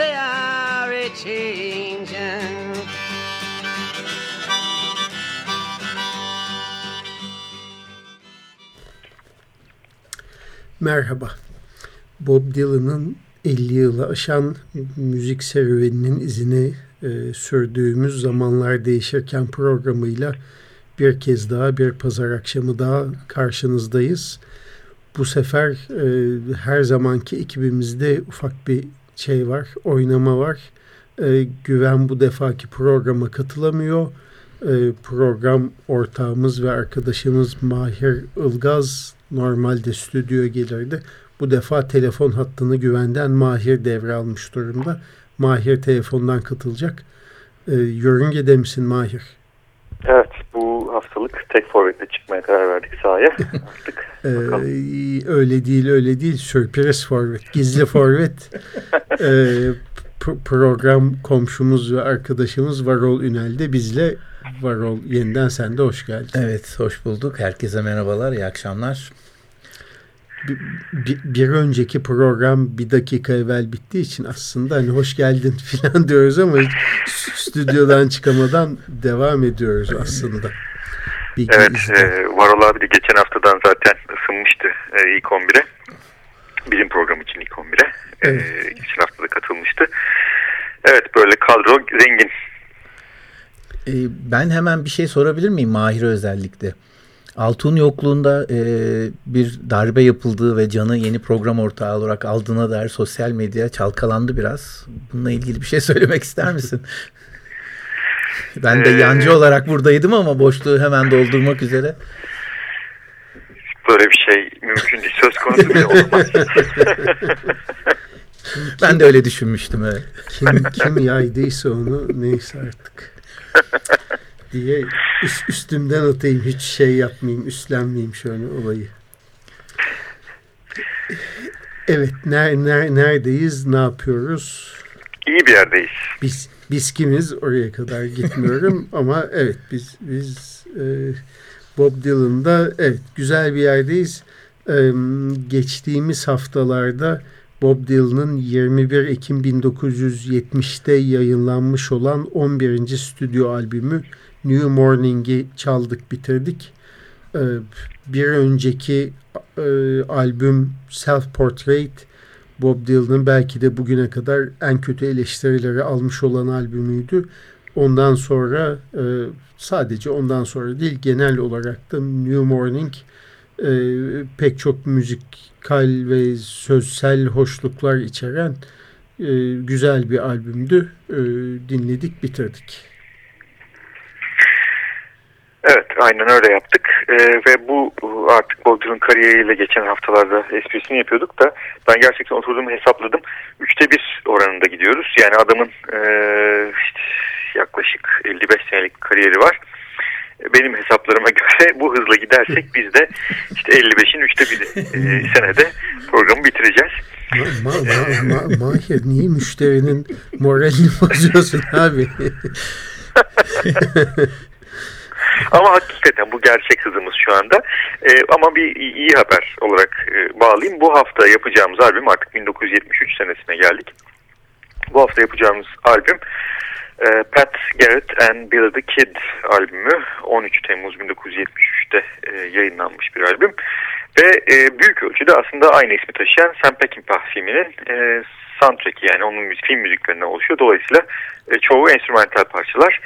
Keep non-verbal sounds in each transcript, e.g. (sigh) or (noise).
they are a changing. Merhaba. Bob Dylan'ın 50 yılı aşan müzik serüveninin izini e, sürdüğümüz zamanlar değişirken programıyla bir kez daha bir pazar akşamı daha karşınızdayız. Bu sefer e, her zamanki ekibimizde ufak bir şey var, oynama var. E, Güven bu defaki programa katılamıyor. E, program ortağımız ve arkadaşımız Mahir Ilgaz normalde stüdyoya gelirdi. Bu defa telefon hattını güvenden Mahir devralmış durumda. Mahir telefondan katılacak. E, yörüngede misin Mahir? Evet bu haftalık tek forvetle çıkmaya karar verdik sahaya. (laughs) Artık Ee, öyle değil öyle değil sürpriz forvet gizli forvet (laughs) Ee, program komşumuz ve arkadaşımız Varol Ünel de bizle Varol yeniden sen de hoş geldin. Evet, hoş bulduk. Herkese merhabalar, iyi akşamlar. Bir, bir- önceki program bir dakika evvel bittiği için aslında hani hoş geldin (laughs) falan diyoruz ama stüdyodan çıkamadan devam ediyoruz aslında. Bilgi Evet izle. e, Varol abi de geçen haftadan zaten ısınmıştı e, ilk 11'e. Bizim program için ilk 11'e. E, Evet. geçen hafta da katılmıştı. Evet böyle kadro zengin. Ee, ben hemen bir şey sorabilir miyim Mahir'e özellikle? Altun yokluğunda e, bir darbe yapıldığı ve Can'ı yeni program ortağı olarak aldığına dair sosyal medya çalkalandı biraz. Bununla ilgili bir şey (laughs) söylemek ister misin? ben de Ee, yancı olarak buradaydım ama boşluğu hemen doldurmak üzere. Böyle bir şey mümkün değil. Söz konusu bile olamaz. (laughs) Ben de öyle düşünmüştüm. Evet. Kim, kim yaydıysa onu neyse artık (laughs) diye üst, üstümden atayım hiç şey yapmayayım üstlenmeyeyim şöyle olayı. Evet ner, ner, neredeyiz ne yapıyoruz İyi bir yerdeyiz. biz biz kimiz oraya kadar gitmiyorum (laughs) ama evet biz biz e, Bob Dylan'da evet güzel bir yerdeyiz. E, geçtiğimiz haftalarda Bob Dylan'ın 21 Ekim 1970'te yayınlanmış olan 11. stüdyo albümü New Morning'i çaldık bitirdik. E, bir önceki e, albüm Self Portrait Bob Dylan'ın belki de bugüne kadar en kötü eleştirileri almış olan albümüydü. Ondan sonra e, sadece ondan sonra değil genel olarak da New Morning e, pek çok müzikal ve sözsel hoşluklar içeren güzel bir albümdü. Dinledik bitirdik. Evet aynen öyle yaptık Ee, ve bu artık Bob Dylan kariyeriyle geçen haftalarda esprisini yapıyorduk da ben gerçekten oturduğumu hesapladım. Üçte bir oranında gidiyoruz. Yani adamın e, işte yaklaşık 55 senelik kariyeri var. Benim hesaplarıma göre bu hızla gidersek biz de işte 55'in üçte biri e, (laughs) senede programı bitireceğiz. Ma, ma, ma, ma, Mahir niye müşterinin moralini (laughs) bozuyorsun abi? (laughs) Ama hakikaten bu gerçek hızımız şu anda. Ee, ama bir iyi haber olarak e, bağlayayım. Bu hafta yapacağımız albüm artık 1973 senesine geldik. Bu hafta yapacağımız albüm e, Pat Garrett and Billy the Kid albümü 13 Temmuz 1973'te e, yayınlanmış bir albüm. Ve e, büyük ölçüde aslında aynı ismi taşıyan Sam Peckinpah filminin e, soundtrack'i yani onun film müziklerinden oluşuyor. Dolayısıyla e, çoğu enstrümantal parçalar.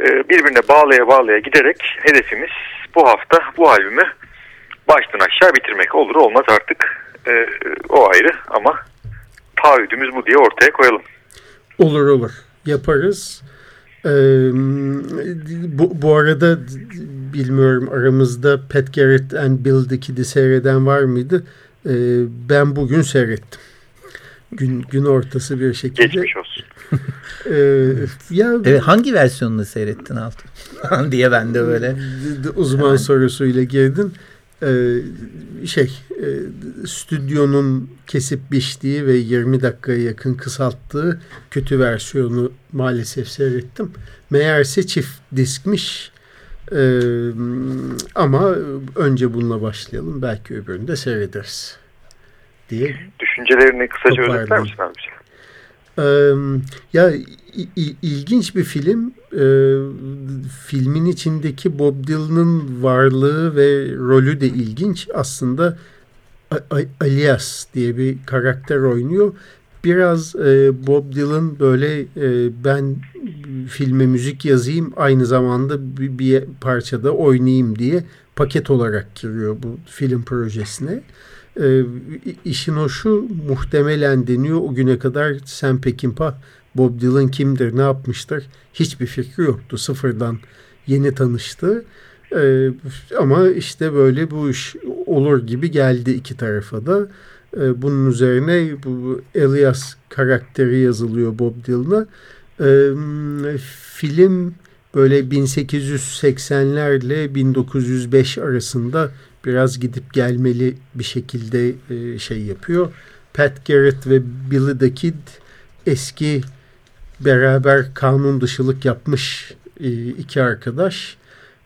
E, birbirine bağlaya bağlaya giderek hedefimiz bu hafta bu albümü baştan aşağı bitirmek olur olmaz artık e, o ayrı ama taahhüdümüz bu diye ortaya koyalım. Olur olur yaparız. Ee, bu, bu arada bilmiyorum aramızda Pat Garrett and Bill the Kid'i seyreden var mıydı? Ee, ben bugün seyrettim. Gün, gün ortası bir şekilde. Geçmiş olsun. (laughs) ee, ya, evet, hangi versiyonunu seyrettin Altun? (laughs) diye ben de böyle. Uzman Hemen. sorusuyla girdin. Ee, şey e, stüdyonun kesip biçtiği ve 20 dakikaya yakın kısalttığı kötü versiyonu maalesef seyrettim. Meğerse çift diskmiş. Ee, ama önce bununla başlayalım. Belki öbürünü de seyrederiz. Diye. Düşüncelerini kısaca özetler misin abi? Ya ilginç bir film. Ee, filmin içindeki Bob Dylan'ın varlığı ve rolü de ilginç. Aslında Alias diye bir karakter oynuyor. Biraz e, Bob Dylan böyle e, ben filme müzik yazayım aynı zamanda bir, bir parçada oynayayım diye paket olarak giriyor bu film projesine. E, işin hoşu muhtemelen deniyor o güne kadar Sam Peckinpah Bob Dylan kimdir, ne yapmıştır hiçbir fikri yoktu. Sıfırdan yeni tanıştı. Ee, ama işte böyle bu iş olur gibi geldi iki tarafa da. Ee, bunun üzerine bu Elias karakteri yazılıyor Bob Dylan'a. Ee, film böyle 1880'lerle 1905 arasında biraz gidip gelmeli bir şekilde e, şey yapıyor. Pat Garrett ve Billy the Kid eski beraber kanun dışılık yapmış e, iki arkadaş.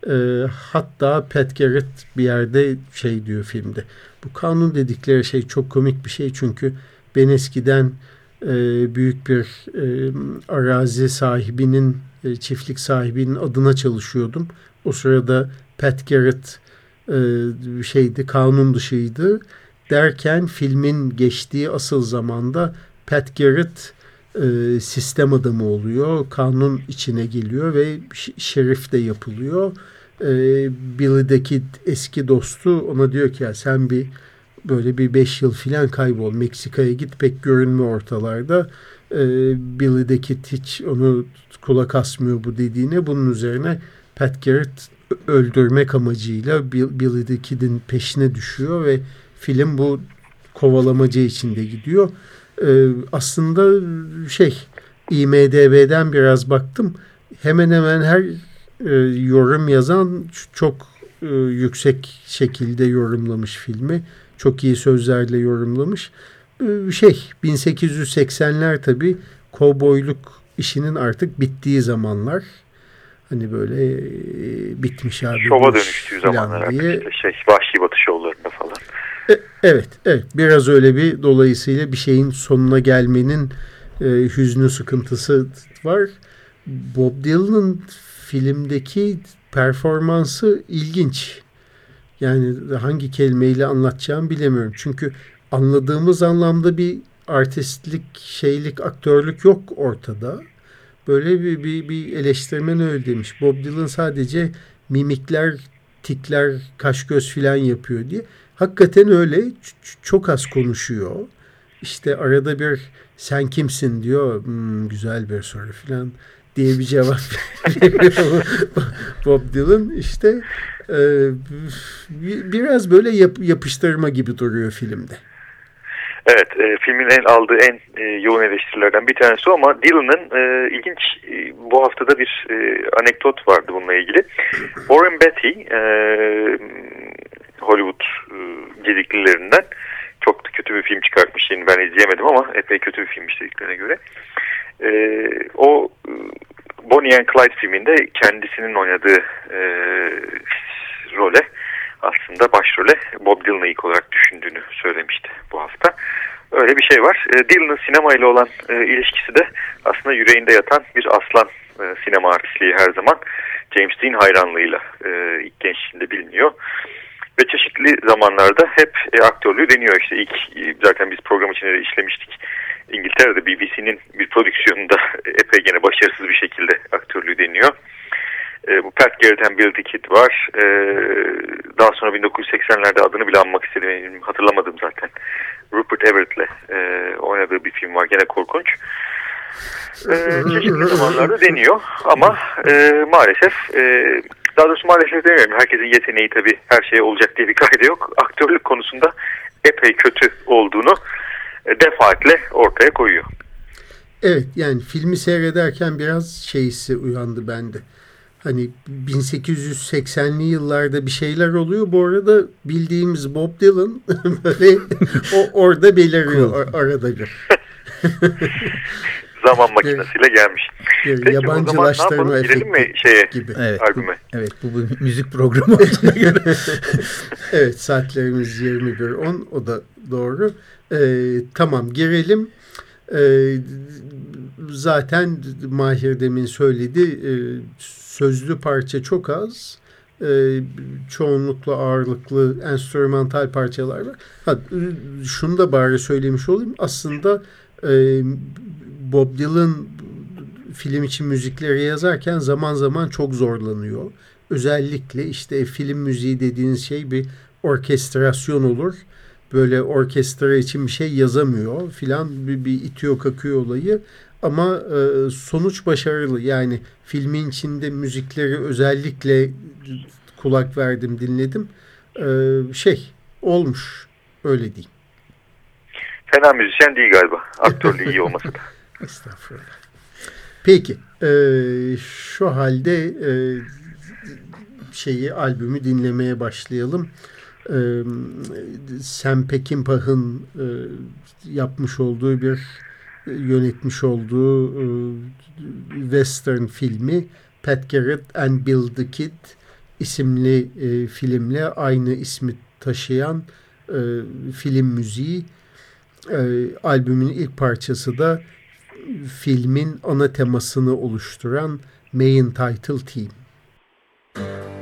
E, hatta Pat Garrett bir yerde şey diyor filmde. Bu kanun dedikleri şey çok komik bir şey çünkü ben eskiden e, büyük bir e, arazi sahibinin, e, çiftlik sahibinin adına çalışıyordum. O sırada Pat Garrett e, şeydi, kanun dışıydı. Derken filmin geçtiği asıl zamanda Pat Garrett e, sistem adamı oluyor. Kanun içine geliyor ve şerif de yapılıyor. E, Billy'deki eski dostu ona diyor ki ya sen bir böyle bir beş yıl filan kaybol. Meksika'ya git pek görünme ortalarda. E, Billy'deki hiç onu kulak asmıyor bu dediğine. Bunun üzerine Pat Garrett öldürmek amacıyla Billy the Kid'in peşine düşüyor ve film bu kovalamaca içinde gidiyor. Ee, aslında şey IMDB'den biraz baktım. Hemen hemen her e, yorum yazan çok e, yüksek şekilde yorumlamış filmi. Çok iyi sözlerle yorumlamış. E, şey 1880'ler tabii kovboyluk işinin artık bittiği zamanlar. Hani böyle e, bitmiş abi. Şova dönüştüğü zamanlar diye. Işte şey, vahşi batış yollarında falan. E, evet, evet. Biraz öyle bir dolayısıyla bir şeyin sonuna gelmenin e, hüznü sıkıntısı var. Bob Dylan'ın filmdeki performansı ilginç. Yani hangi kelimeyle anlatacağım bilemiyorum. Çünkü anladığımız anlamda bir artistlik, şeylik, aktörlük yok ortada. Böyle bir, bir, bir eleştirmen öyle demiş. Bob Dylan sadece mimikler, tikler, kaş göz filan yapıyor diye. Hakikaten öyle. Çok az konuşuyor. İşte arada bir sen kimsin diyor. Hmm, güzel bir soru filan diye bir cevap (laughs) Bob Dylan. İşte e, biraz böyle yap, yapıştırma gibi duruyor filmde. Evet, e, filmin en aldığı en e, yoğun eleştirilerden bir tanesi ama Dylan'ın e, ilginç e, bu haftada bir e, anekdot vardı bununla ilgili. Warren Beatty, e, Hollywood e, gediklilerinden çok da kötü bir film çıkartmış. Yani ben izleyemedim ama epey kötü bir filmmiş dediklerine göre. E, o e, Bonnie and Clyde filminde kendisinin oynadığı e, role aslında başrole Bob Dylan'ı ilk olarak düşündüğünü söylemişti bu hafta. Öyle bir şey var. E, Dylan'ın sinema ile olan e, ilişkisi de aslında yüreğinde yatan bir aslan e, sinema artistliği her zaman. James Dean hayranlığıyla e, ilk gençliğinde biliniyor. Ve çeşitli zamanlarda hep e, aktörlüğü deniyor. İşte ilk zaten biz program içinde de işlemiştik. İngiltere'de BBC'nin bir prodüksiyonunda epey gene başarısız bir şekilde aktörlüğü deniyor. E, bu Pat Garrett'ten Bill Dickett var. E, daha sonra 1980'lerde adını bile anmak istedim. Hatırlamadım zaten. Rupert Everett'le e, oynadığı bir film var. Gene korkunç. E, çeşitli (laughs) zamanlarda deniyor. Ama e, maalesef e, daha doğrusu maalesef demiyorum. Herkesin yeteneği tabii her şeye olacak diye bir kaydı yok. Aktörlük konusunda epey kötü olduğunu e, defaatle ortaya koyuyor. Evet yani filmi seyrederken biraz şeysi uyandı bende. Hani 1880'li yıllarda bir şeyler oluyor. Bu arada bildiğimiz Bob Dylan (laughs) böyle o orada beliriyor arada bir. (laughs) Zaman makinesiyle gelmiş. Bir Peki, yabancılaştırma efekti mi şeye, gibi. Evet, albüme? Bu, evet bu bir müzik programı olduğuna göre. (laughs) evet saatlerimiz 21.10 o da doğru. Ee, tamam girelim. Ee, zaten Mahir demin söyledi e, sözlü parça çok az. E, çoğunlukla ağırlıklı enstrümantal parçalar var. Ha, şunu da bari söylemiş olayım. Aslında e, Bob Dylan film için müzikleri yazarken zaman zaman çok zorlanıyor. Özellikle işte film müziği dediğiniz şey bir orkestrasyon olur. Böyle orkestra için bir şey yazamıyor filan bir, bir itiyor kakıyor olayı. Ama e, sonuç başarılı. Yani filmin içinde müzikleri özellikle kulak verdim, dinledim. E, şey olmuş. Öyle diyeyim. Fena müzisyen değil galiba. Aktörlüğü iyi olması da. (laughs) Estağfurullah. Peki. E, şu halde e, şeyi albümü dinlemeye başlayalım. E, Sam Peckinpah'ın e, yapmış olduğu bir yönetmiş olduğu e, western filmi Pat Garrett and Bill the Kid isimli e, filmle aynı ismi taşıyan e, film müziği albümün ilk parçası da filmin ana temasını oluşturan Main Title Theme. Bob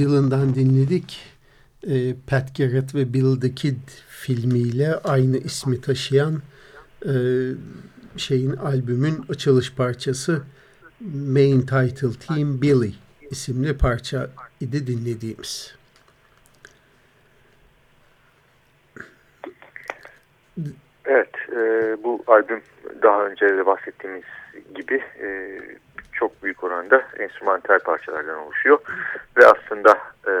Dylan'dan dinledik. E, Pat Garrett ve Bill the Kid filmiyle aynı ismi taşıyan e, şeyin albümün açılış parçası Main Title Team Billy isimli parça idi dinlediğimiz. Evet, e, bu albüm daha önce de bahsettiğimiz gibi e, çok büyük oranda enstrümantal parçalardan oluşuyor ve aslında e,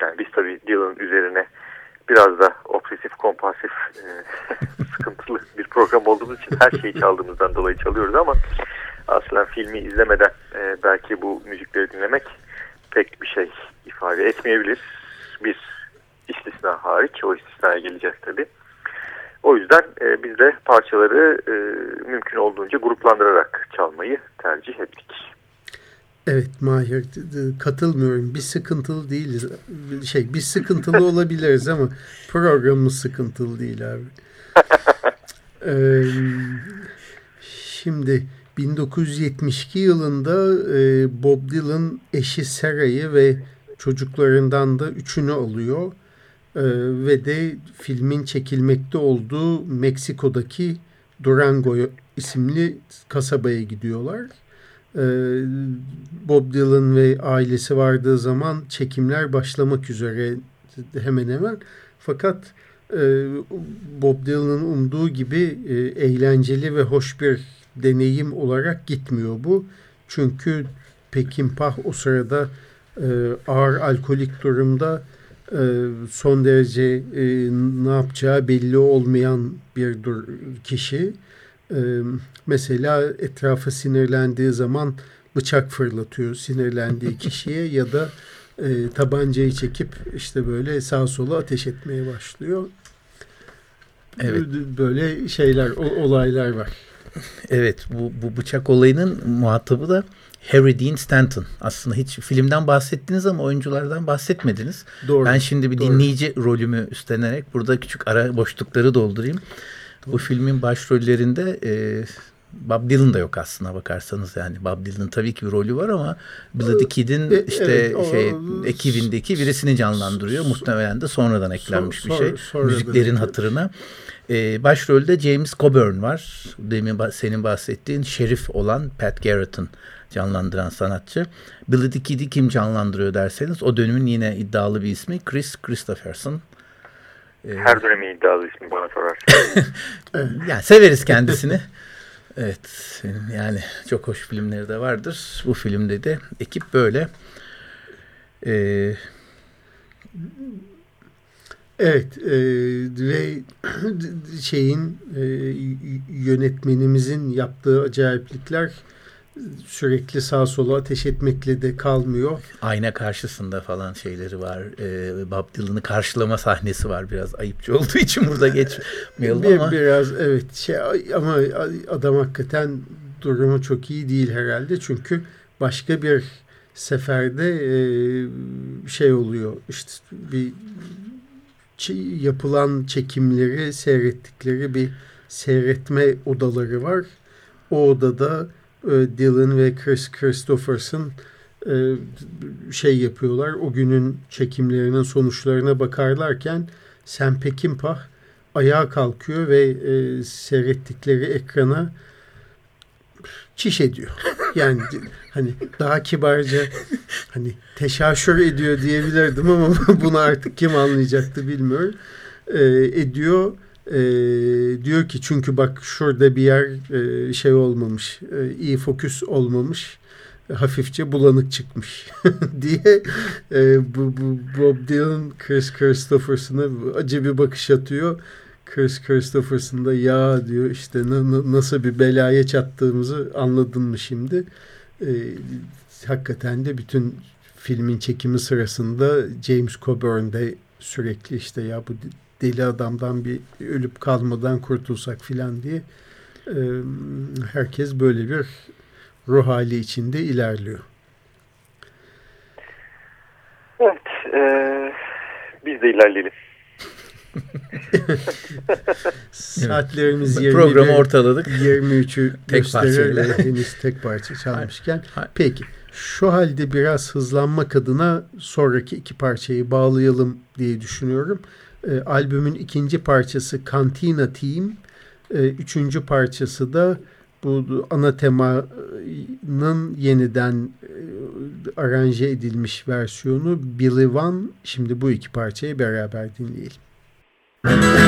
yani biz tabii Dylan üzerine biraz da obsesif kompulsif e, (laughs) sıkıntılı bir program olduğumuz için her şeyi çaldığımızdan dolayı çalıyoruz ama aslında filmi izlemeden e, belki bu müzikleri dinlemek pek bir şey ifade etmeyebilir. Bir istisna hariç o istisnaya geleceğiz tabii. O yüzden e, biz de parçaları e, mümkün olduğunca gruplandırarak çalmayı tercih ettik. Evet Mahir katılmıyorum. Biz sıkıntılı değiliz. Şey biz sıkıntılı (laughs) olabiliriz ama programımız sıkıntılı değil abi. (laughs) ee, şimdi 1972 yılında e, Bob Dylan eşi Sarah'yı ve çocuklarından da üçünü alıyor. E, ve de filmin çekilmekte olduğu Meksiko'daki Durango isimli kasabaya gidiyorlar. E, Bob Dylan ve ailesi vardığı zaman çekimler başlamak üzere hemen hemen. Fakat e, Bob Dylan'ın umduğu gibi e, eğlenceli ve hoş bir deneyim olarak gitmiyor bu. Çünkü Pekinpah o sırada e, ağır alkolik durumda son derece e, ne yapacağı belli olmayan bir kişi. E, mesela etrafa sinirlendiği zaman bıçak fırlatıyor sinirlendiği (laughs) kişiye ya da e, tabancayı çekip işte böyle sağa sola ateş etmeye başlıyor. Evet. Böyle şeyler, olaylar var. Evet bu, bu bıçak olayının muhatabı da Harry Dean Stanton. Aslında hiç filmden bahsettiniz ama oyunculardan bahsetmediniz. Doğru. Ben şimdi bir doğru. dinleyici rolümü üstlenerek burada küçük ara boşlukları doldurayım. Doğru. Bu filmin başrollerinde e, Bob Dylan da yok aslında bakarsanız yani. Bob Dylan'ın tabii ki bir rolü var ama Bloody Kid'in e, işte evet, o, şey ekibindeki birisini canlandırıyor. Muhtemelen de sonradan eklenmiş son, bir şey. Sonra, Müziklerin hatırına. Ee, başrolde James Coburn var. Demin senin bahsettiğin şerif olan Pat Garrett'ın canlandıran sanatçı. Billy the Kid'i kim canlandırıyor derseniz o dönemin yine iddialı bir ismi Chris Christopherson. Ee, Her dönemin iddialı ismi bana sorar. (laughs) yani severiz kendisini. evet yani çok hoş filmleri de vardır. Bu filmde de ekip böyle. Ee, Evet e, ve (clears throat) şeyin e, yönetmenimizin yaptığı acayiplikler sürekli sağa sola ateş etmekle de kalmıyor. Ayna karşısında falan şeyleri var. Ee, Bob Dylan'ı karşılama sahnesi var. Biraz ayıpçı olduğu için burada geçmeyelim bir, ama. Biraz evet şey ama adam hakikaten durumu çok iyi değil herhalde. Çünkü başka bir seferde e, şey oluyor işte bir yapılan çekimleri seyrettikleri bir seyretme odaları var. O odada e, Dylan ve Chris Christopherson e, şey yapıyorlar. O günün çekimlerinin sonuçlarına bakarlarken Sam Peckinpah ayağa kalkıyor ve e, seyrettikleri ekrana çiş ediyor. (laughs) Yani hani daha kibarca hani teşaşür ediyor diyebilirdim ama (laughs) bunu artık kim anlayacaktı bilmiyorum. E, ediyor e, diyor ki çünkü bak şurada bir yer e, şey olmamış e, iyi fokus olmamış hafifçe bulanık çıkmış (laughs) diye e, bu, bu Bob Dylan Chris Christopherson'a acı bir bakış atıyor. Chris Christopherson da ya diyor işte nasıl bir belaya çattığımızı anladın mı şimdi? E, hakikaten de bütün filmin çekimi sırasında James Coburn de sürekli işte ya bu deli adamdan bir ölüp kalmadan kurtulsak filan diye e, herkes böyle bir ruh hali içinde ilerliyor. Evet, e, biz de ilerleyelim. (laughs) Saatlerimiz 21, Programı ortaladık. 23'ü Tek parçayla. henüz tek parça çalmışken. Hayır. Peki şu halde biraz hızlanmak adına sonraki iki parçayı bağlayalım diye düşünüyorum. E, albümün ikinci parçası Cantina Team. E, üçüncü parçası da bu ana temanın yeniden e, aranje edilmiş versiyonu Billy One. Şimdi bu iki parçayı beraber dinleyelim.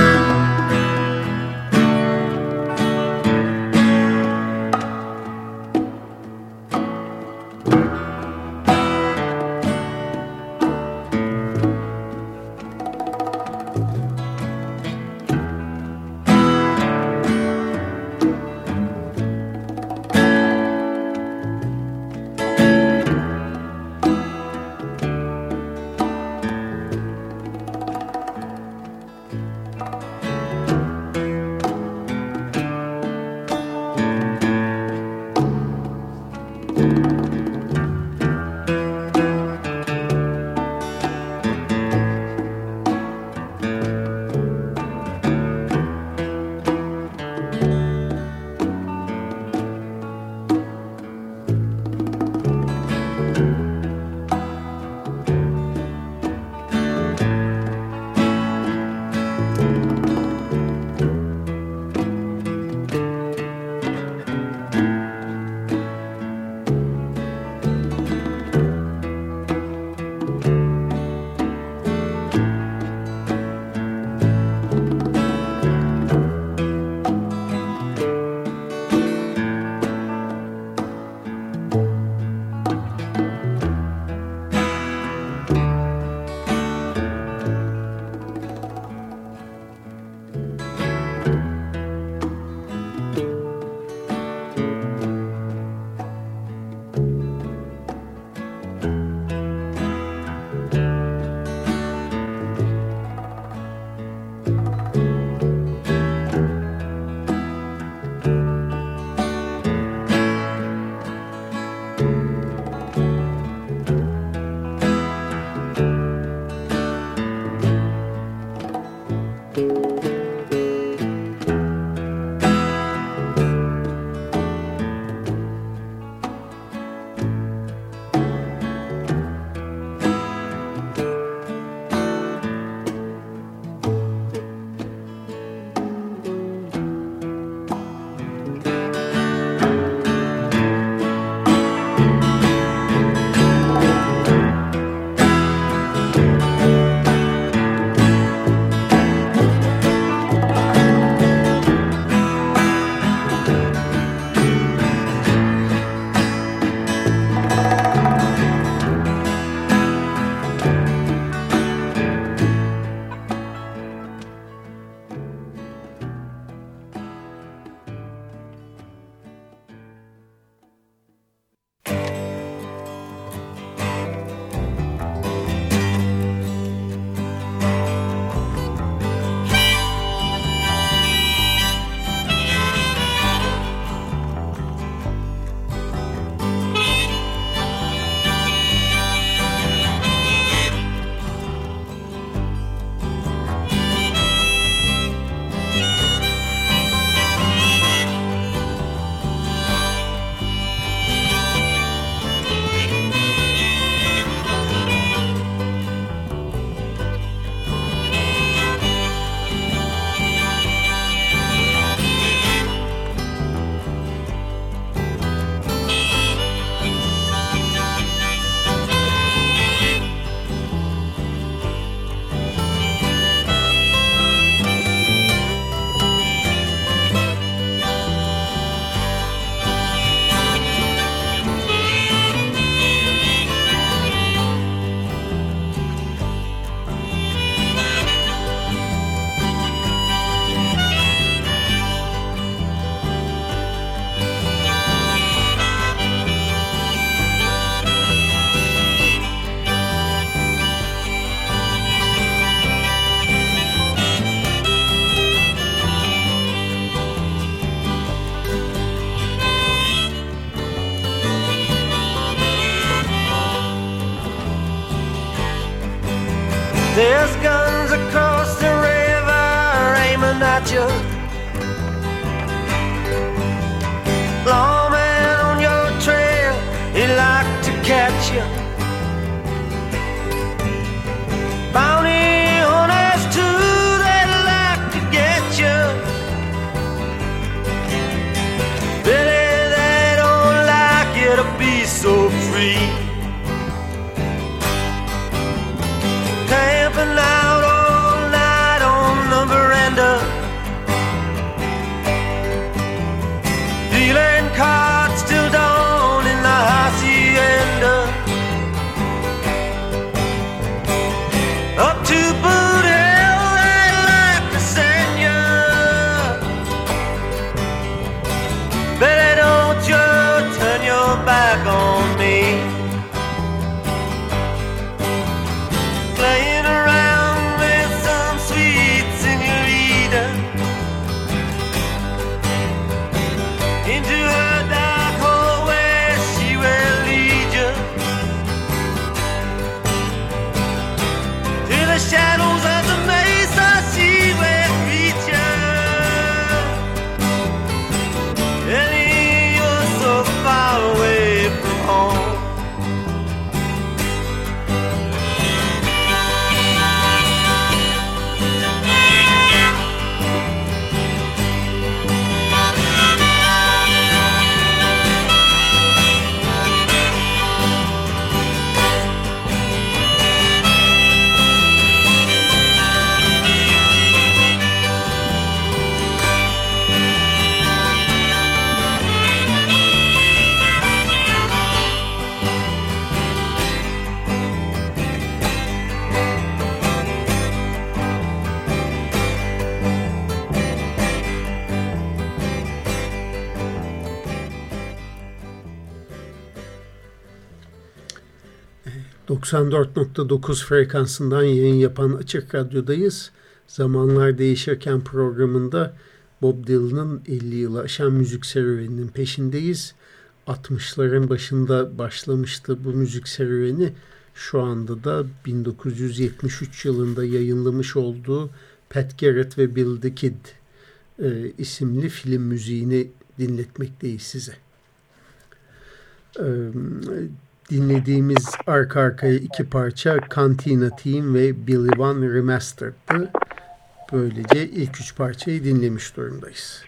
...94.9 frekansından yayın yapan Açık Radyo'dayız. Zamanlar Değişirken programında Bob Dylan'ın 50 yılı aşan müzik serüveninin peşindeyiz. 60'ların başında başlamıştı bu müzik serüveni. Şu anda da 1973 yılında yayınlamış olduğu Pat Garrett ve Bill the Kid e, isimli film müziğini dinletmekteyiz size. E, dinlediğimiz arka arkaya iki parça Cantina Team ve Billy One Remastered'dı. Böylece ilk üç parçayı dinlemiş durumdayız.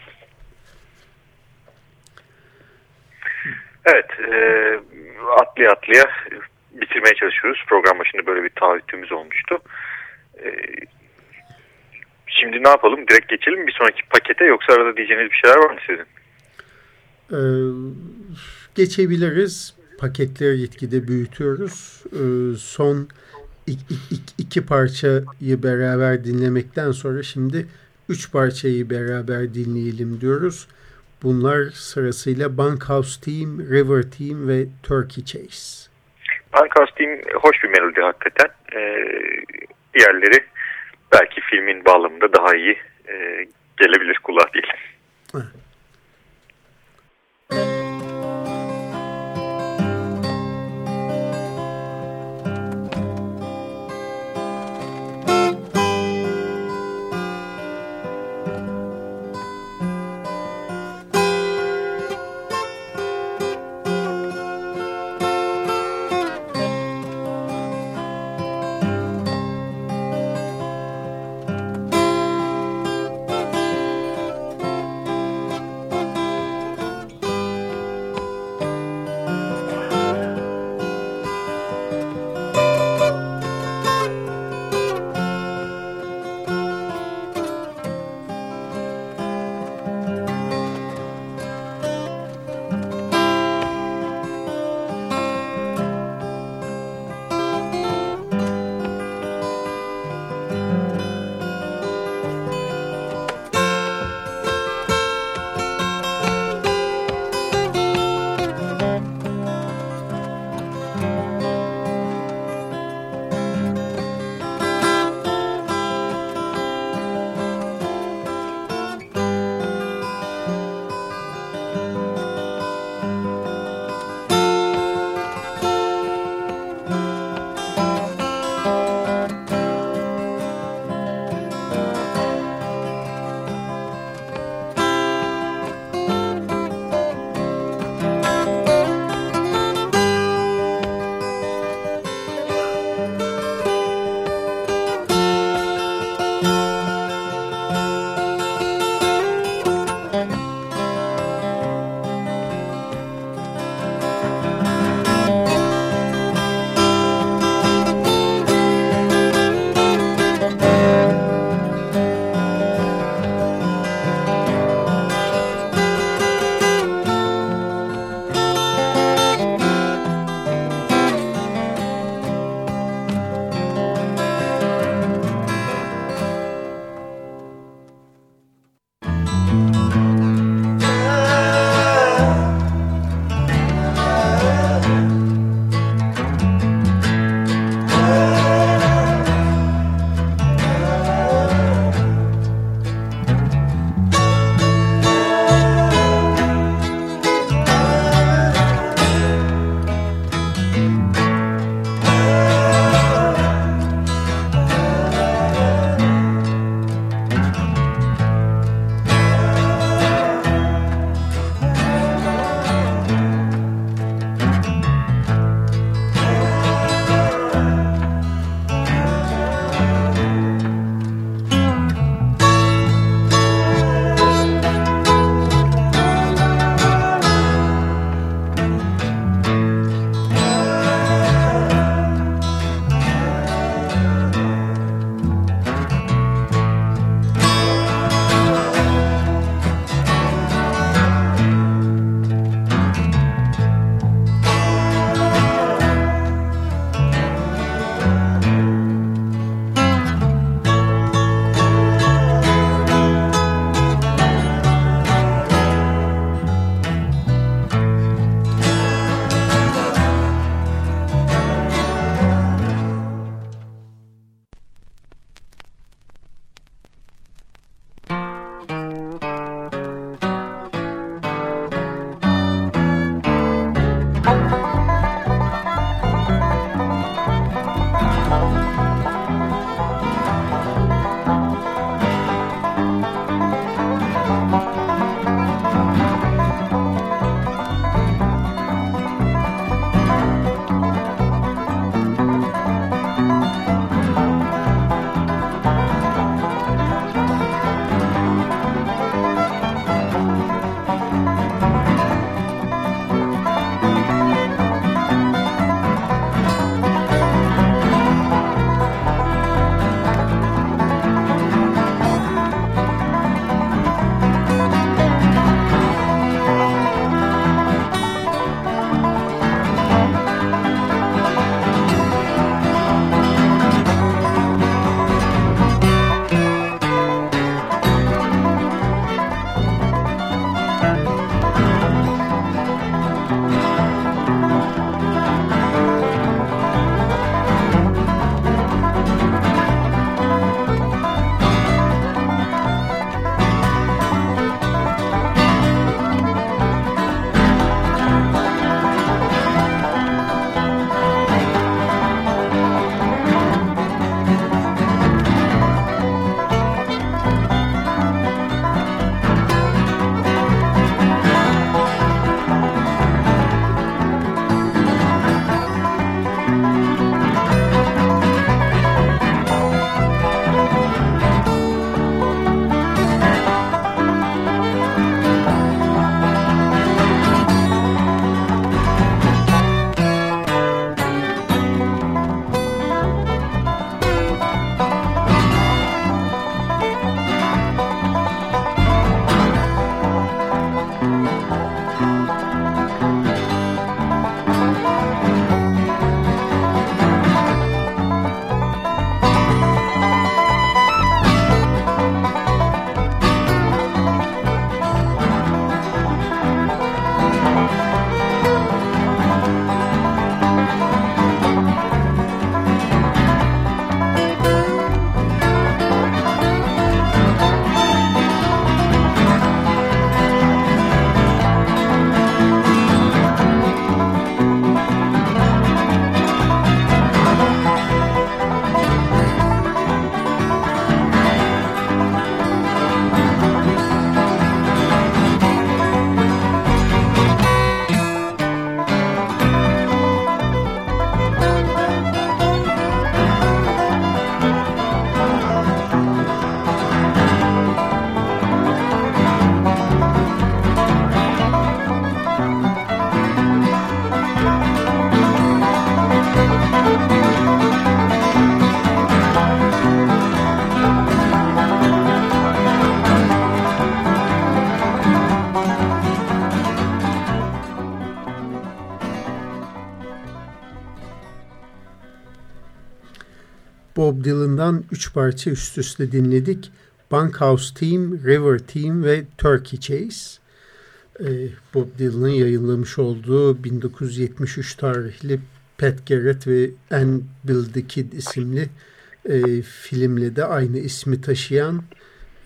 Evet, e, atlaya atlaya bitirmeye çalışıyoruz. Program başında böyle bir taahhütümüz olmuştu. E, şimdi ne yapalım? Direkt geçelim bir sonraki pakete yoksa arada diyeceğiniz bir şeyler var mı sizin? Ee, geçebiliriz. Paketleri gitgide büyütüyoruz. Ee, son iki parçayı beraber dinlemekten sonra şimdi üç parçayı beraber dinleyelim diyoruz. Bunlar sırasıyla Bunkhouse Team, River Team ve Turkey Chase. Bunkhouse Team hoş bir melodi hakikaten. Ee, diğerleri belki filmin bağlamında daha iyi e, gelebilir kulağa diyelim. Evet. Üç parça üst üste dinledik. Bunkhouse Team, River Team ve Turkey Chase. Ee, Bob Dylan'ın yayınlamış olduğu 1973 tarihli Pat Garrett ve Anne Bill the Kid isimli e, filmle de aynı ismi taşıyan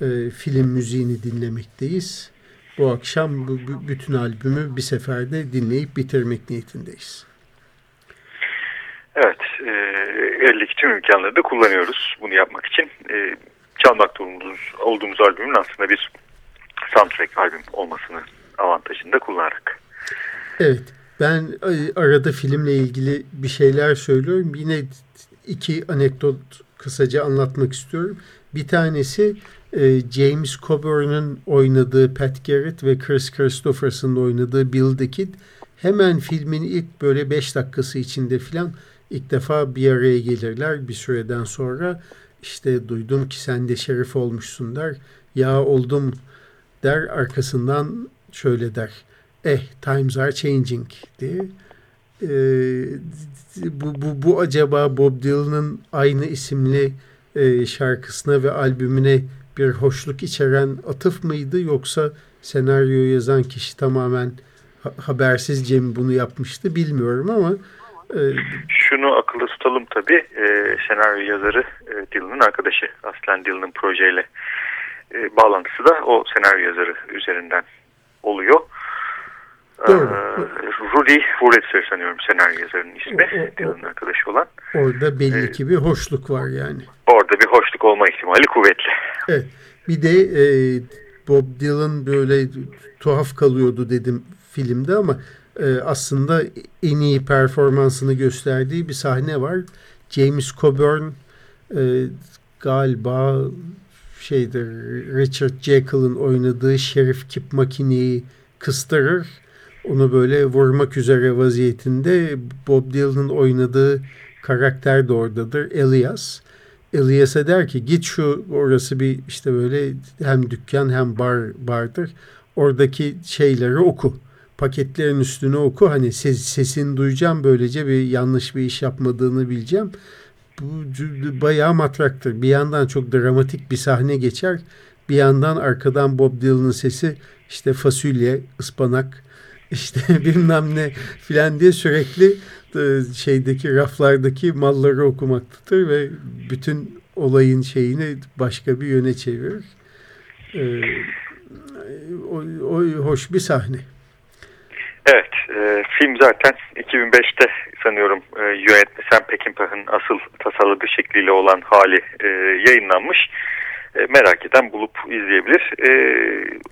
e, film müziğini dinlemekteyiz. Bu akşam bu, bütün albümü bir seferde dinleyip bitirmek niyetindeyiz. Evet, e, eldeki tüm imkanları da kullanıyoruz bunu yapmak için. E, çalmak olduğumuz, olduğumuz albümün aslında bir soundtrack albüm olmasını avantajını da kullanarak. Evet, ben e, arada filmle ilgili bir şeyler söylüyorum. Yine iki anekdot kısaca anlatmak istiyorum. Bir tanesi e, James Coburn'un oynadığı Pat Garrett ve Chris Christopherson'ın oynadığı Bill the Kid hemen filmin ilk böyle 5 dakikası içinde filan ilk defa bir araya gelirler bir süreden sonra. İşte duydum ki sen de şerif olmuşsun der. Ya oldum der arkasından şöyle der. Eh times are changing diye. Ee, bu, bu, bu acaba Bob Dylan'ın aynı isimli e, şarkısına ve albümüne bir hoşluk içeren atıf mıydı yoksa senaryo yazan kişi tamamen ha habersizce mi bunu yapmıştı bilmiyorum ama e, şunu akılda tutalım tabi e, senaryo yazarı e, Dylan'ın arkadaşı aslen Dylan'ın projeyle e, bağlantısı da o senaryo yazarı üzerinden oluyor. Doğru. Ee, Rudy Wurlitzer sanıyorum senaryo yazarının ismi. Dylan'ın arkadaşı olan. Orada belli ki bir hoşluk var yani. Orada bir hoşluk olma ihtimali kuvvetli. Evet. Bir de e, Bob Dylan böyle tuhaf kalıyordu dedim filmde ama e, aslında en iyi performansını gösterdiği bir sahne var. James Coburn e, galiba şeydir Richard Jekyll'ın oynadığı Şerif Kip makineyi kıstırır onu böyle vurmak üzere vaziyetinde Bob Dylan'ın oynadığı karakter de oradadır. Elias. Elias'a der ki git şu orası bir işte böyle hem dükkan hem bar bardır. Oradaki şeyleri oku. Paketlerin üstüne oku. Hani ses, sesini duyacağım böylece bir yanlış bir iş yapmadığını bileceğim. Bu bayağı matraktır. Bir yandan çok dramatik bir sahne geçer. Bir yandan arkadan Bob Dylan'ın sesi işte fasulye, ıspanak, (laughs) işte bilmem ne filan diye sürekli e, şeydeki raflardaki malları okumaktadır ve bütün olayın şeyini başka bir yöne çevirir. Ee, o, o hoş bir sahne. Evet, e, film zaten 2005'te sanıyorum e, yönetmen Sam Peckinpah'ın asıl tasarladığı şekliyle olan hali e, yayınlanmış. E, merak eden bulup izleyebilir. E,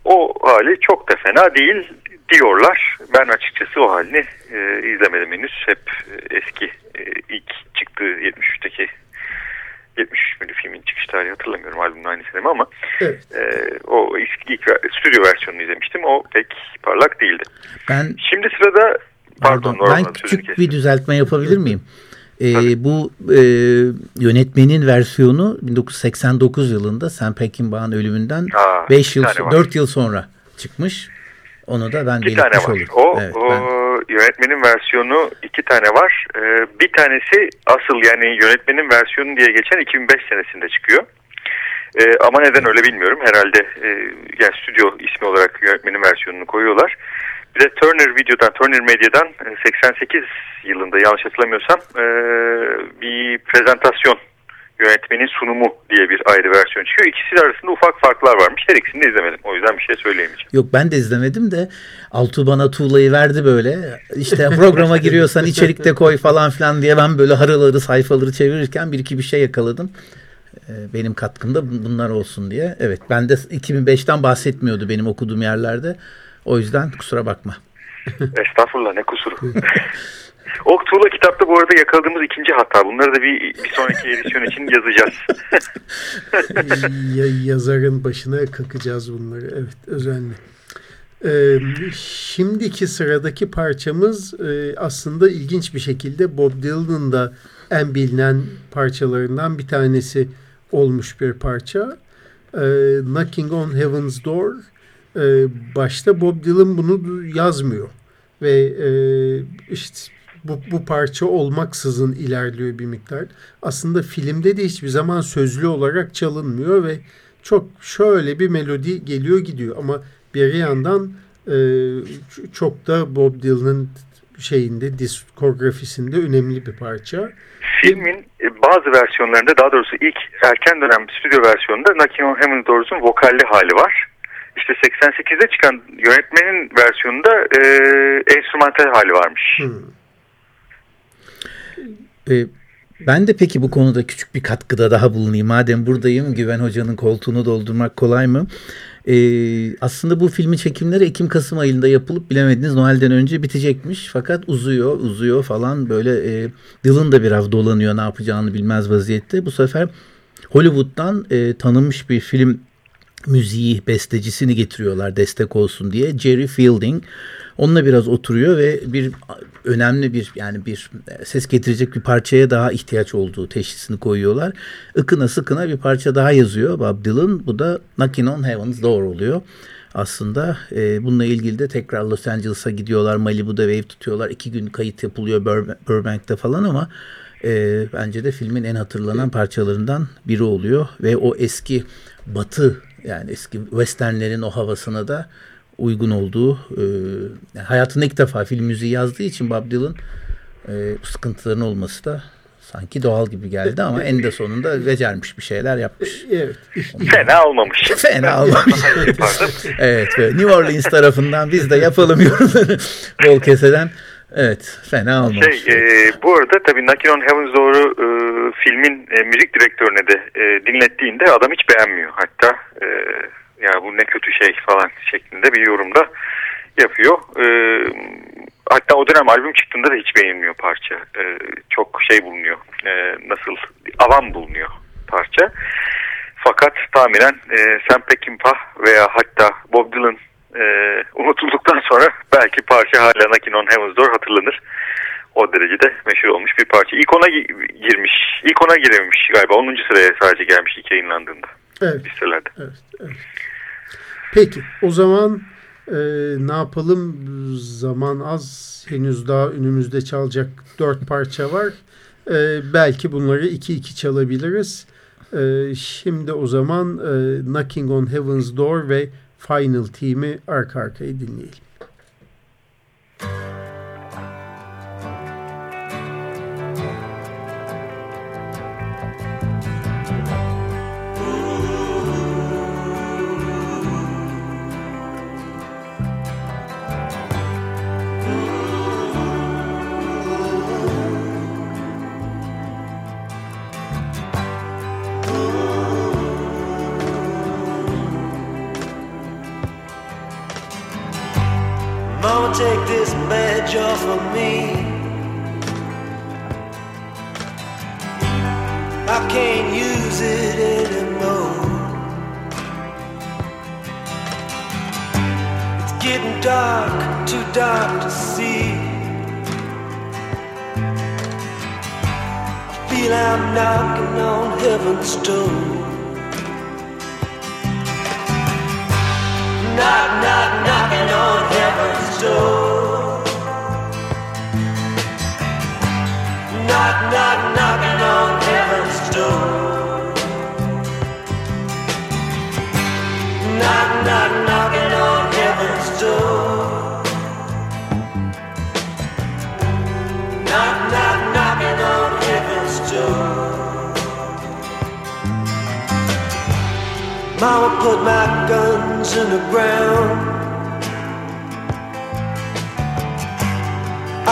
o hali çok da fena değil diyorlar. Ben açıkçası o halini e, izlemedim henüz. Hep e, eski e, ilk çıktığı 73'teki 73 müydü filmin çıkış tarihi hatırlamıyorum albümün aynı sene ama evet. e, o ilk, ilk stüdyo versiyonunu izlemiştim. O pek parlak değildi. Ben Şimdi sırada pardon, pardon ben küçük bir düzeltme yapabilir miyim? E, bu e, yönetmenin versiyonu 1989 yılında Sam Peckinpah'ın ölümünden Aa, 5 yıl 4 yıl sonra çıkmış. Onu da ben tane var. Olayım. O, evet, o ben... yönetmenin versiyonu iki tane var. Ee, bir tanesi asıl yani yönetmenin versiyonu diye geçen 2005 senesinde çıkıyor. Ee, ama neden öyle bilmiyorum. Herhalde e, yani stüdyo ismi olarak yönetmenin versiyonunu koyuyorlar. Bir de Turner Video'dan, Turner Medya'dan 88 e, yılında yanlış hatırlamıyorsam e, bir prezentasyon yönetmenin sunumu diye bir ayrı versiyon çıkıyor. İkisi arasında ufak farklar varmış. Her ikisini de izlemedim. O yüzden bir şey söyleyemeyeceğim. Yok ben de izlemedim de Altu bana tuğlayı verdi böyle. İşte programa giriyorsan içerikte koy falan filan diye ben böyle harıları sayfaları çevirirken bir iki bir şey yakaladım. Ee, benim katkım da bunlar olsun diye. Evet ben de 2005'ten bahsetmiyordu benim okuduğum yerlerde. O yüzden kusura bakma. Estağfurullah ne kusuru. (laughs) O tuğla kitapta bu arada yakaladığımız ikinci hata. Bunları da bir, bir sonraki edisyon için yazacağız. (laughs) ya, yazarın başına kakacağız bunları. Evet özenli. Ee, şimdiki sıradaki parçamız e, aslında ilginç bir şekilde Bob Dylan'ın da en bilinen parçalarından bir tanesi olmuş bir parça. Ee, Knocking on Heaven's Door. Ee, başta Bob Dylan bunu yazmıyor ve e, işte bu, bu parça olmaksızın ilerliyor bir miktar. Aslında filmde de hiçbir zaman sözlü olarak çalınmıyor ve çok şöyle bir melodi geliyor gidiyor ama bir yandan e, çok da Bob Dylan'ın şeyinde diskografisinde önemli bir parça. Filmin e, bazı versiyonlarında daha doğrusu ilk erken dönem stüdyo versiyonunda on Heaven's Doors'un vokalli hali var. İşte 88'de çıkan yönetmenin versiyonunda e, enstrümantal hali varmış. Hmm. E, ben de peki bu konuda küçük bir katkıda daha bulunayım. Madem buradayım Güven Hoca'nın koltuğunu doldurmak kolay mı? Ee, aslında bu filmin çekimleri Ekim-Kasım ayında yapılıp bilemediniz Noel'den önce bitecekmiş. Fakat uzuyor uzuyor falan böyle e, Dylan da biraz dolanıyor ne yapacağını bilmez vaziyette. Bu sefer Hollywood'dan e, tanınmış bir film müziği bestecisini getiriyorlar destek olsun diye. Jerry Fielding. Onunla biraz oturuyor ve bir önemli bir yani bir ses getirecek bir parçaya daha ihtiyaç olduğu teşhisini koyuyorlar. Ikına sıkına bir parça daha yazıyor Bob Dylan. Bu da Knocking on Heaven's Door oluyor. Aslında e, bununla ilgili de tekrar Los Angeles'a gidiyorlar. Malibu'da wave tutuyorlar. İki gün kayıt yapılıyor Burbank'te falan ama e, bence de filmin en hatırlanan parçalarından biri oluyor. Ve o eski batı yani eski westernlerin o havasına da uygun olduğu e, hayatında ilk defa film müziği yazdığı için Bob Dylan e, sıkıntıların olması da sanki doğal gibi geldi ama en de sonunda becermiş bir şeyler yapmış. Evet. Fena olmamış. (laughs) Fena olmamış. (laughs) evet. New Orleans tarafından biz de yapalım yorumları (laughs) bol keseden. Evet, fena olmamış. Şey, e, bu arada tabii Knocking on Heaven's Door'u e, filmin e, müzik direktörüne de e, dinlettiğinde adam hiç beğenmiyor. Hatta e, ya bu ne kötü şey falan şeklinde bir yorumda yapıyor. E, hatta o dönem albüm çıktığında da hiç beğenmiyor parça. E, çok şey bulunuyor. E, nasıl avam bulunuyor parça. Fakat tahminen e, Sam Peckinpah veya hatta Bob Dylan e, unutulduktan sonra belki parça hala Knocking on Heaven's Door hatırlanır. O derecede meşhur olmuş bir parça. İlk ona girmiş. İlk ona girememiş galiba. 10. sıraya sadece gelmiş ilk yayınlandığında. Evet. Listelerde. Evet, evet. Peki o zaman e, ne yapalım? Zaman az. Henüz daha önümüzde çalacak dört parça var. E, belki bunları iki iki çalabiliriz. E, şimdi o zaman e, Knocking on Heaven's Door ve Final Team'i arka arkaya dinleyelim.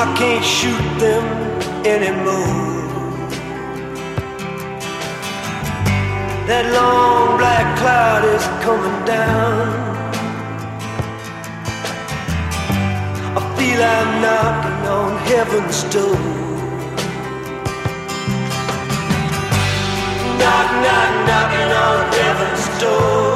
I can't shoot them anymore. That long black cloud is coming down. I feel I'm knocking on heaven's door. Knock, knock, knocking on heaven's door.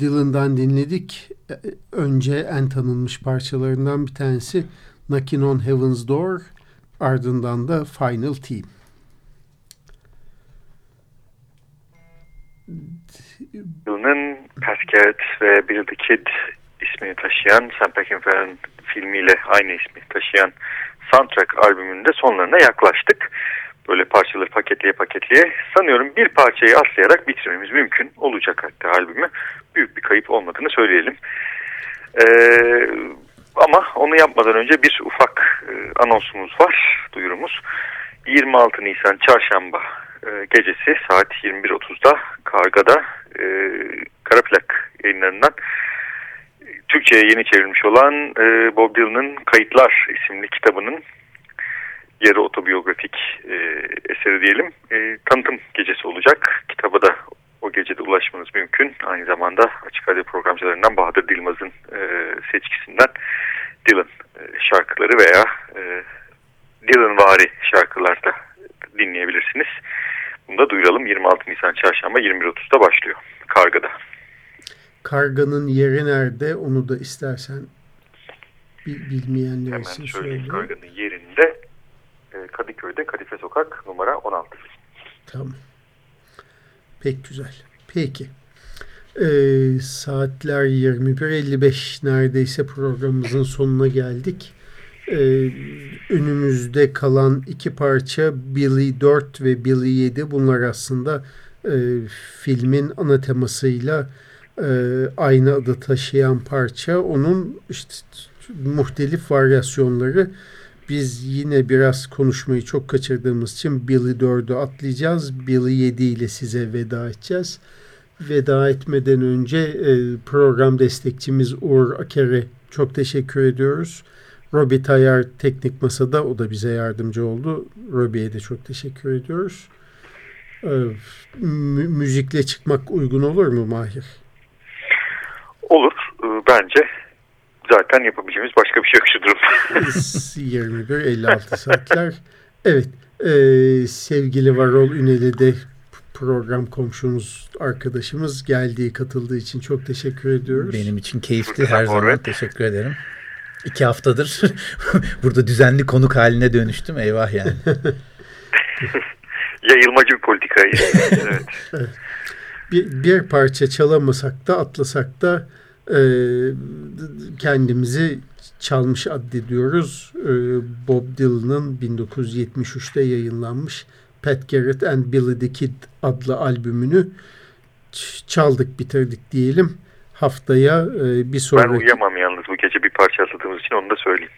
Bob Dylan'dan dinledik. E, önce en tanınmış parçalarından bir tanesi Knocking on Heaven's Door, ardından da Final Team. Dylan'ın Cascade ve Bill the Kid ismini taşıyan Sam Peckinpah'ın filmiyle aynı ismi taşıyan soundtrack albümünde sonlarına yaklaştık böyle parçaları paketleye paketleye sanıyorum bir parçayı atlayarak bitirmemiz mümkün olacak hatta albümü. Büyük bir kayıp olmadığını söyleyelim. Ee, ama onu yapmadan önce bir ufak e, anonsumuz var, duyurumuz. 26 Nisan Çarşamba e, gecesi saat 21.30'da Karga'da e, Karaplak yayınlarından Türkçe'ye yeni çevrilmiş olan e, Bob Dylan'ın Kayıtlar isimli kitabının yarı otobiyografik e, eseri diyelim. E, tanıtım gecesi olacak. Kitaba da o gecede ulaşmanız mümkün. Aynı zamanda Açık Radyo programcılarından Bahadır Dilmaz'ın e, seçkisinden Dylan e, şarkıları veya e, Dylan vari şarkılar da dinleyebilirsiniz. Bunu da duyuralım. 26 Nisan Çarşamba 21.30'da başlıyor. Karga'da. Karganın yeri nerede? Onu da istersen bilmeyenler için söyle. Karganın yerinde e, Kadıköy'de Kadife Sokak numara 16. Tamam. Pek güzel. Peki. Ee, saatler 21.55 neredeyse programımızın sonuna geldik. Ee, önümüzde kalan iki parça Billy 4 ve Billy 7 bunlar aslında e, filmin ana temasıyla e, aynı adı taşıyan parça. Onun işte muhtelif varyasyonları biz yine biraz konuşmayı çok kaçırdığımız için Billy 4'ü atlayacağız. Billy 7 ile size veda edeceğiz. Veda etmeden önce e, program destekçimiz Uğur Aker'e çok teşekkür ediyoruz. Robi Tayar teknik masada o da bize yardımcı oldu. Robi'ye de çok teşekkür ediyoruz. E, müzikle çıkmak uygun olur mu Mahir? Olur e, bence zaten yapabileceğimiz başka bir şey yok şu durumda. 21-56 saatler. Evet. E, sevgili Varol Üneli de program komşumuz, arkadaşımız geldiği, katıldığı için çok teşekkür ediyoruz. Benim için keyifli her zaman. Teşekkür ederim. İki haftadır (laughs) burada düzenli konuk haline dönüştüm. Eyvah yani. (laughs) Yayılmacı bir politikayı. (laughs) evet. bir, bir parça çalamasak da atlasak da kendimizi çalmış addediyoruz. E, Bob Dylan'ın 1973'te yayınlanmış Pat Garrett and Billy the Kid adlı albümünü çaldık bitirdik diyelim. Haftaya e, bir sonraki... Ben uyuyamam yalnız bu gece bir parça atladığımız için onu da söyleyeyim.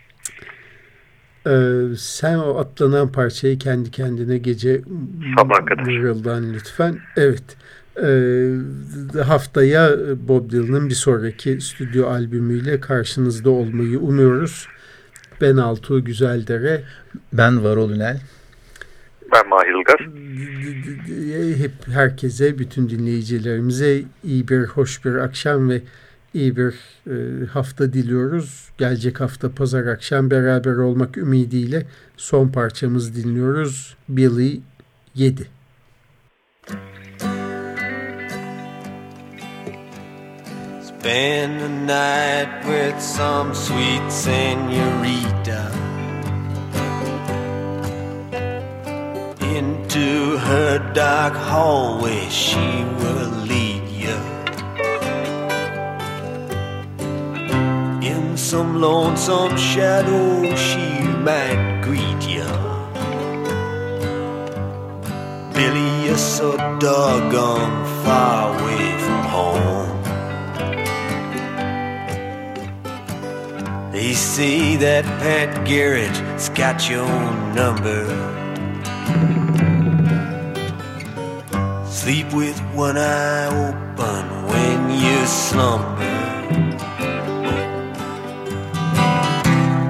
Ee, sen o atlanan parçayı kendi kendine gece Sabah kadar. mırıldan lütfen. Evet. Ee, haftaya Bob Dylan'ın bir sonraki stüdyo albümüyle karşınızda olmayı umuyoruz. Ben Altuğ Güzeldere. Ben Varol Ünel. Ben Mahir Ilgaz. Hep herkese, bütün dinleyicilerimize iyi bir, hoş bir akşam ve iyi bir e, hafta diliyoruz. Gelecek hafta pazar akşam beraber olmak ümidiyle son parçamız dinliyoruz. Billy 7. Spend the night with some sweet senorita. Into her dark hallway she will lead you. In some lonesome shadow she might greet you. Billy, you're so doggone far away Say that Pat Garrett's got your own number. Sleep with one eye open when you slumber.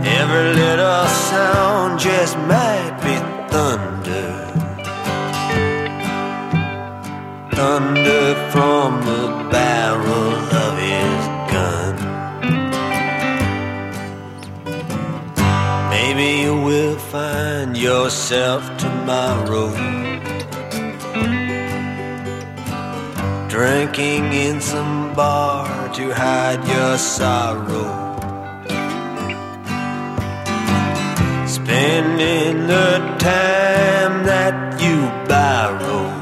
Every little sound just might be thunder. Thunder from the barrel find yourself tomorrow drinking in some bar to hide your sorrow. Spending the time that you borrow.